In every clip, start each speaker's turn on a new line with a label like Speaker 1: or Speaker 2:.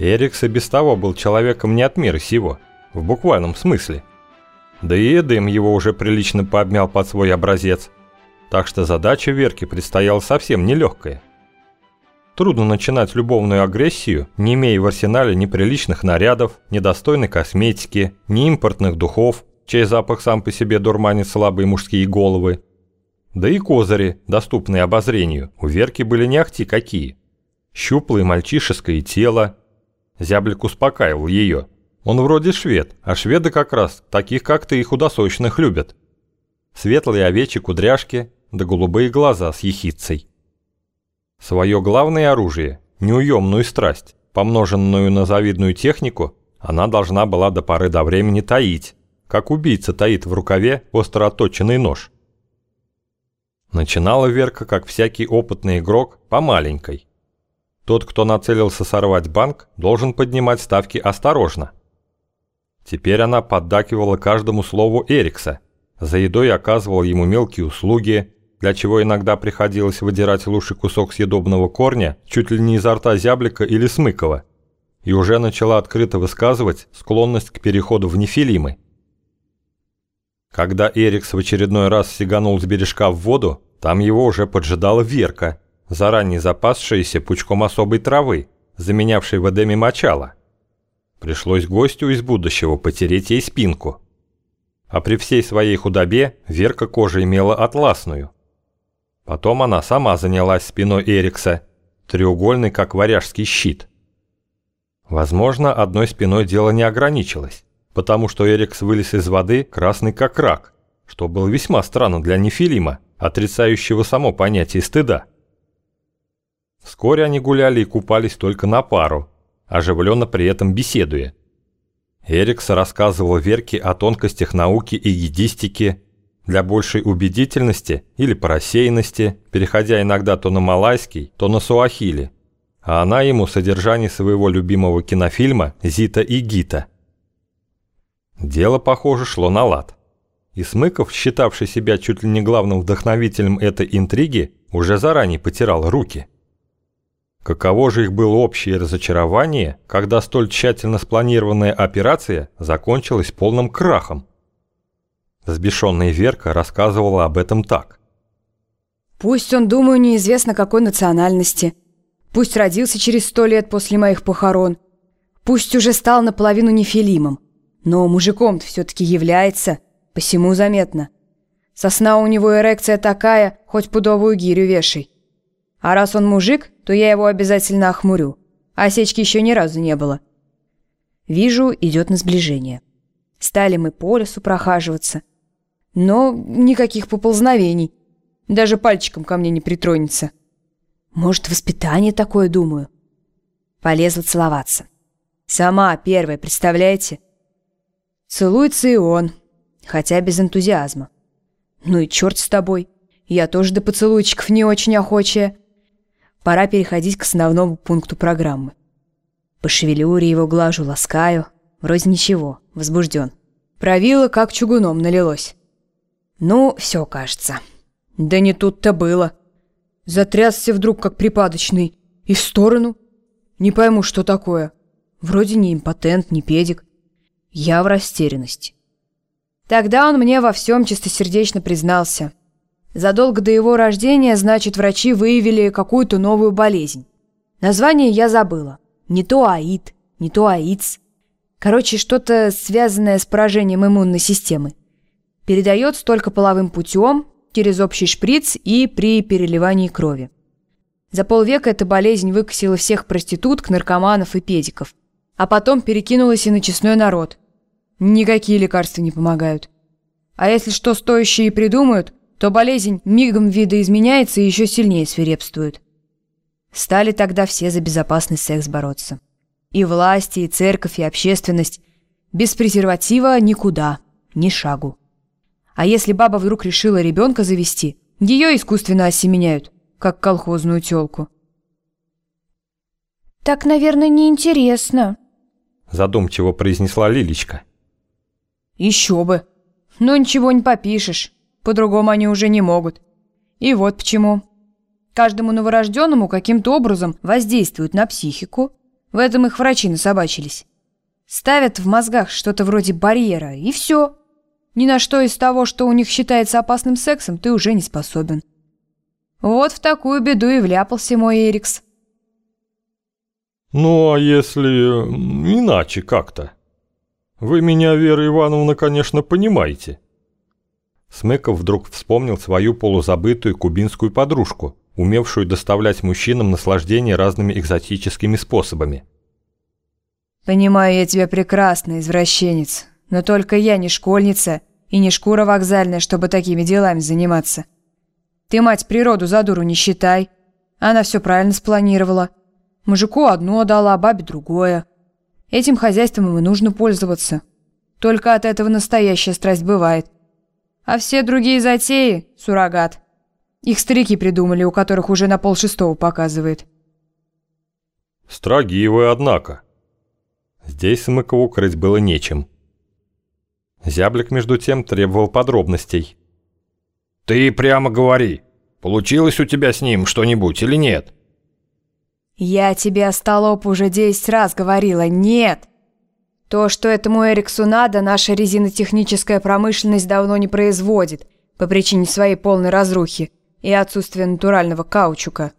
Speaker 1: Эрикс и без того был человеком не от мира сего, в буквальном смысле. Да и Эдем его уже прилично пообмял под свой образец, так что задача Верки предстояла совсем нелегкая. Трудно начинать любовную агрессию, не имея в арсенале ни приличных нарядов, ни достойной косметики, ни импортных духов, чей запах сам по себе дурманит слабые мужские головы. Да и козыри, доступные обозрению, у Верки были не ахти какие. Щуплое мальчишеское тело. Зяблик успокаивал ее. Он вроде швед, а шведы как раз таких, как ты, и худосочных любят. Светлые овечьи кудряшки, да голубые глаза с ехицей. Свое главное оружие, неуемную страсть, помноженную на завидную технику, она должна была до поры до времени таить, как убийца таит в рукаве остро отточенный нож. Начинала Верка, как всякий опытный игрок, по маленькой. Тот, кто нацелился сорвать банк, должен поднимать ставки осторожно. Теперь она поддакивала каждому слову Эрикса, за едой оказывала ему мелкие услуги, для чего иногда приходилось выдирать лучший кусок съедобного корня чуть ли не изо рта зяблика или смыкова, и уже начала открыто высказывать склонность к переходу в нефилимы. Когда Эрикс в очередной раз сиганул с бережка в воду, там его уже поджидала Верка, заранее запасшаяся пучком особой травы, заменявшей в Эдеме мочало. Пришлось гостю из будущего потереть ей спинку. А при всей своей худобе Верка кожа имела атласную – Потом она сама занялась спиной Эрикса, треугольный, как варяжский щит. Возможно, одной спиной дело не ограничилось, потому что Эрикс вылез из воды красный как рак, что было весьма странно для Нефилима, отрицающего само понятие стыда. Вскоре они гуляли и купались только на пару, оживленно при этом беседуя. Эрикс рассказывал Верке о тонкостях науки и едистики, для большей убедительности или по рассеянности, переходя иногда то на малайский, то на суахили, а она ему содержание своего любимого кинофильма «Зита и Гита». Дело, похоже, шло на лад. И Смыков, считавший себя чуть ли не главным вдохновителем этой интриги, уже заранее потирал руки. Каково же их было общее разочарование, когда столь тщательно спланированная операция закончилась полным крахом. Взбешенная Верка рассказывала об этом так.
Speaker 2: «Пусть он, думаю, неизвестно какой национальности. Пусть родился через сто лет после моих похорон. Пусть уже стал наполовину нефилимом. Но мужиком-то все-таки является, посему заметно. Сосна у него эрекция такая, хоть пудовую гирю вешай. А раз он мужик, то я его обязательно охмурю. Осечки еще ни разу не было. Вижу, идет на сближение. Стали мы по лесу прохаживаться. Но никаких поползновений. Даже пальчиком ко мне не притронется. Может, воспитание такое, думаю. Полезла целоваться. Сама первая, представляете? Целуется и он, хотя без энтузиазма. Ну и черт с тобой. Я тоже до поцелуйчиков не очень охочая. Пора переходить к основному пункту программы. По шевелюре его глажу, ласкаю. Вроде ничего, возбужден. Правило, как чугуном налилось. Ну, все кажется. Да не тут-то было. Затрясся вдруг, как припадочный. И в сторону. Не пойму, что такое. Вроде не импотент, не педик. Я в растерянности. Тогда он мне во всем чистосердечно признался. Задолго до его рождения, значит, врачи выявили какую-то новую болезнь. Название я забыла. Не то аид, не то аидс. Короче, что-то связанное с поражением иммунной системы передается только половым путем, через общий шприц и при переливании крови. За полвека эта болезнь выкосила всех проституток, наркоманов и педиков. А потом перекинулась и на честной народ. Никакие лекарства не помогают. А если что стоящее и придумают, то болезнь мигом видоизменяется и еще сильнее свирепствует. Стали тогда все за безопасный секс бороться. И власти, и церковь, и общественность. Без презерватива никуда, ни шагу. А если баба вдруг решила ребенка завести, ее искусственно осеменяют, как колхозную телку.
Speaker 3: «Так, наверное, неинтересно», —
Speaker 1: задумчиво произнесла Лилечка.
Speaker 2: «Еще бы. Но ничего не попишешь. По-другому они уже не могут. И вот почему. Каждому новорожденному каким-то образом воздействуют на психику, В этом их врачи насобачились. Ставят в мозгах что-то вроде барьера, и все. Ни на что из того, что у них считается опасным сексом, ты уже не способен. Вот в такую беду и вляпался мой Эрикс.
Speaker 1: Ну, а если иначе как-то? Вы меня, Вера Ивановна, конечно, понимаете. Смыков вдруг вспомнил свою полузабытую кубинскую подружку, умевшую доставлять мужчинам наслаждение разными экзотическими способами.
Speaker 2: «Понимаю я тебя прекрасно, извращенец, но только я не школьница и не шкура вокзальная, чтобы такими делами заниматься. Ты, мать, природу за дуру не считай. Она все правильно спланировала. Мужику одно дала, бабе другое. Этим хозяйством им нужно пользоваться. Только от этого настоящая страсть бывает. А все другие затеи – суррогат. Их старики придумали, у которых уже на полшестого показывает.
Speaker 1: Строги вы, однако. Здесь Смыкову крыть было нечем. Зяблик, между тем, требовал подробностей.
Speaker 4: «Ты прямо говори, получилось у тебя с ним что-нибудь или нет?»
Speaker 2: «Я тебе, остолоп, уже десять раз говорила, нет!» То, что этому Эриксу надо, наша резинотехническая промышленность давно не производит по причине своей полной разрухи и отсутствия натурального каучука.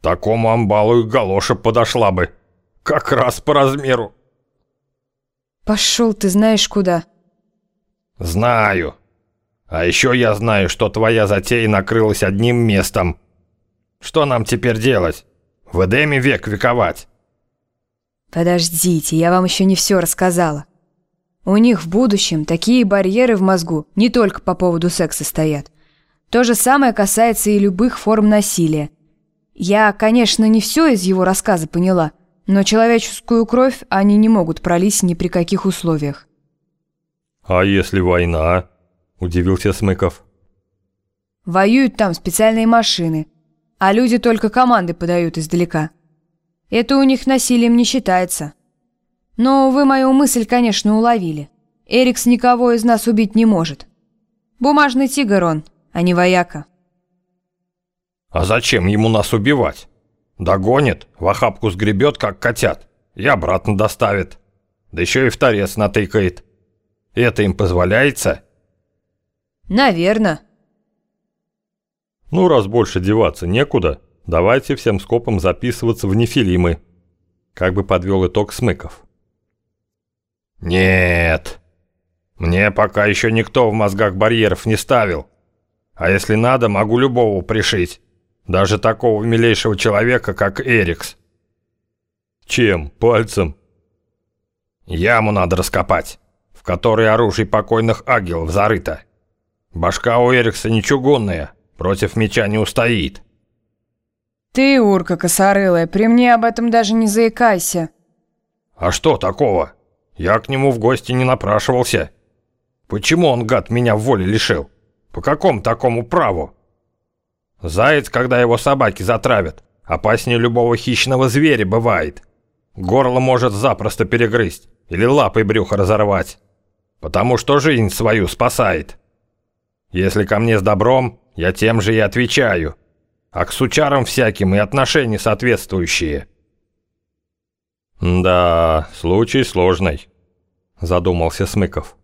Speaker 4: Такому амбалу и галоша подошла бы. Как раз по размеру.
Speaker 2: Пошел ты знаешь куда.
Speaker 4: Знаю. А еще я знаю, что твоя затея накрылась одним местом. Что нам теперь делать? В Эдеме век вековать.
Speaker 2: Подождите, я вам еще не все рассказала. У них в будущем такие барьеры в мозгу не только по поводу секса стоят. То же самое касается и любых форм насилия. Я, конечно, не все из его рассказа поняла, но человеческую кровь они не могут пролить ни при каких условиях.
Speaker 1: «А если война?» – удивился Смыков.
Speaker 2: «Воюют там специальные машины, а люди только команды подают издалека». Это у них насилием не считается. Но вы мою мысль, конечно, уловили. Эрикс никого из нас убить не может. Бумажный тигр он, а не вояка.
Speaker 4: А зачем ему нас убивать? Догонит, в охапку сгребет, как котят, и обратно доставит. Да еще и в торец натыкает. Это им позволяется?
Speaker 2: Наверно.
Speaker 1: Ну, раз больше деваться некуда, Давайте всем скопом записываться в нефилимы. Как бы подвел итог Смыков.
Speaker 4: Нет. Мне пока еще никто в мозгах барьеров не ставил. А если надо, могу любого пришить. Даже такого милейшего человека, как Эрикс.
Speaker 1: Чем? Пальцем?
Speaker 4: Яму надо раскопать, в которой оружие покойных агилов зарыто. Башка у Эрикса не чугунная, против меча не устоит.
Speaker 2: Ты, урка косорылая, при мне об этом даже не заикайся.
Speaker 4: А что такого? Я к нему в гости не напрашивался. Почему он, гад, меня в воле лишил? По какому такому праву? Заяц, когда его собаки затравят, опаснее любого хищного зверя бывает. Горло может запросто перегрызть или лапой брюхо разорвать. Потому что жизнь свою спасает. Если ко мне с добром, я тем же и отвечаю а к сучарам всяким и отношения соответствующие.
Speaker 1: «Да, случай сложный», – задумался Смыков.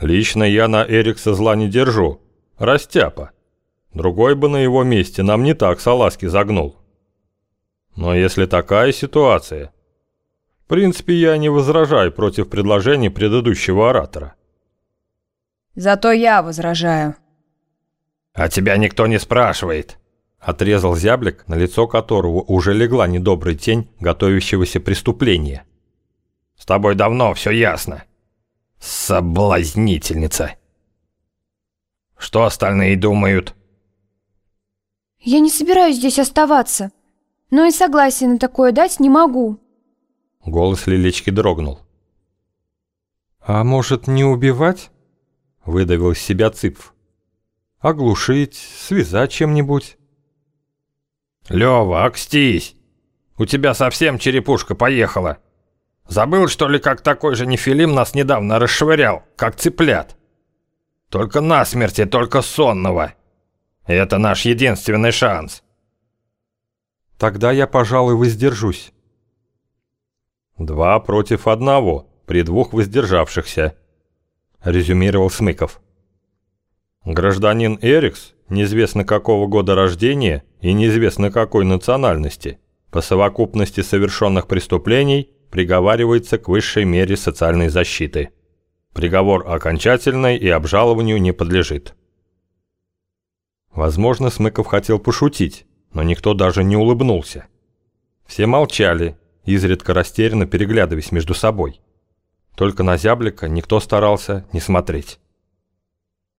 Speaker 1: «Лично я на Эрикса зла не держу. Растяпа. Другой бы на его месте нам не так салазки загнул. Но если такая ситуация... В принципе, я не возражаю против предложений предыдущего оратора».
Speaker 2: «Зато я возражаю».
Speaker 4: «А тебя никто не спрашивает»,
Speaker 1: Отрезал зяблик, на лицо которого уже легла недобрая тень готовящегося преступления.
Speaker 4: «С тобой давно все ясно. Соблазнительница. Что остальные думают?»
Speaker 3: «Я не собираюсь здесь оставаться, но и согласия на такое дать не могу».
Speaker 1: Голос Лилечки дрогнул. «А может, не убивать?» — выдавил из себя Цыпф. «Оглушить, связать чем-нибудь?»
Speaker 4: «Лёва, окстись! У тебя совсем черепушка поехала. Забыл, что ли, как такой же нефилим нас недавно расшвырял, как цыплят? Только насмерти, только сонного. Это наш единственный шанс».
Speaker 1: «Тогда я, пожалуй, воздержусь. Два против одного при двух воздержавшихся, резюмировал Смыков. Гражданин Эрикс, неизвестно какого года рождения и неизвестно какой национальности, по совокупности совершенных преступлений приговаривается к высшей мере социальной защиты. Приговор окончательный и обжалованию не подлежит. Возможно, Смыков хотел пошутить, но никто даже не улыбнулся. Все молчали, изредка растерянно переглядываясь между собой. Только на зяблика никто старался не смотреть.